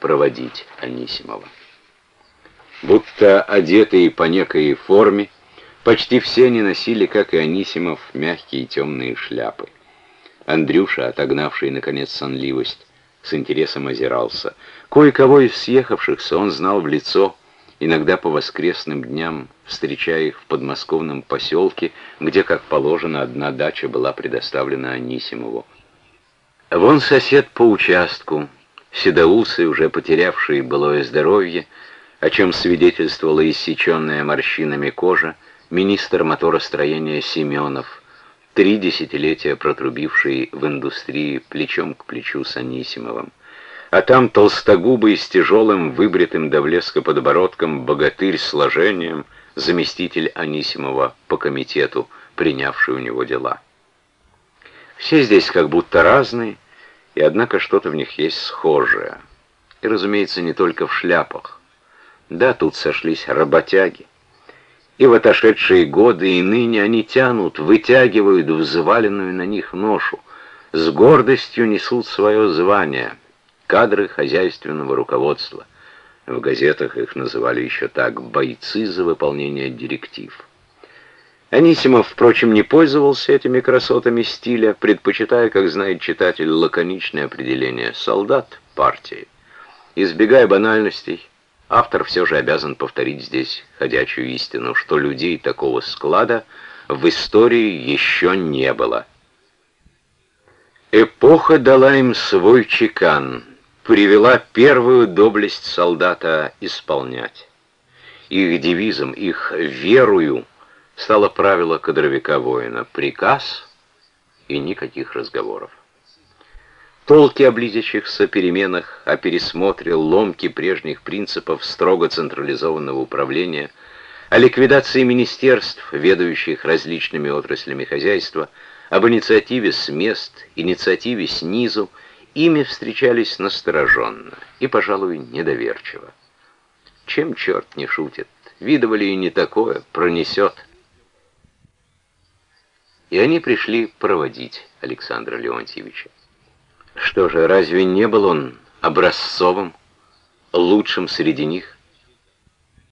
проводить Анисимова. Будто одетые по некой форме, почти все они носили, как и Анисимов, мягкие темные шляпы. Андрюша, отогнавший, наконец, сонливость, с интересом озирался. Кое-кого из съехавшихся он знал в лицо, иногда по воскресным дням, встречая их в подмосковном поселке, где, как положено, одна дача была предоставлена Анисимову. Вон сосед по участку, седоусый, уже потерявший былое здоровье, о чем свидетельствовала иссеченная морщинами кожа, министр моторостроения Семенов, три десятилетия протрубивший в индустрии плечом к плечу с Анисимовым а там толстогубый с тяжелым, выбритым до блеска подбородком, богатырь с сложением, заместитель Анисимова по комитету, принявший у него дела. Все здесь как будто разные, и однако что-то в них есть схожее. И, разумеется, не только в шляпах. Да, тут сошлись работяги. И в отошедшие годы, и ныне они тянут, вытягивают взваленную на них ношу, с гордостью несут свое звание — кадры хозяйственного руководства. В газетах их называли еще так «бойцы за выполнение директив». Анисимов, впрочем, не пользовался этими красотами стиля, предпочитая, как знает читатель, лаконичное определение «солдат партии». Избегая банальностей, автор все же обязан повторить здесь ходячую истину, что людей такого склада в истории еще не было. Эпоха дала им свой чекан, привела первую доблесть солдата исполнять. Их девизом, их верою стало правило кадровика-воина — приказ и никаких разговоров. Толки о близящихся переменах, о пересмотре ломки прежних принципов строго централизованного управления, о ликвидации министерств, ведающих различными отраслями хозяйства, об инициативе с мест, инициативе снизу — ими встречались настороженно и, пожалуй, недоверчиво. Чем черт не шутит? Видывали и не такое, пронесет. И они пришли проводить Александра Леонтьевича. Что же, разве не был он образцовым, лучшим среди них?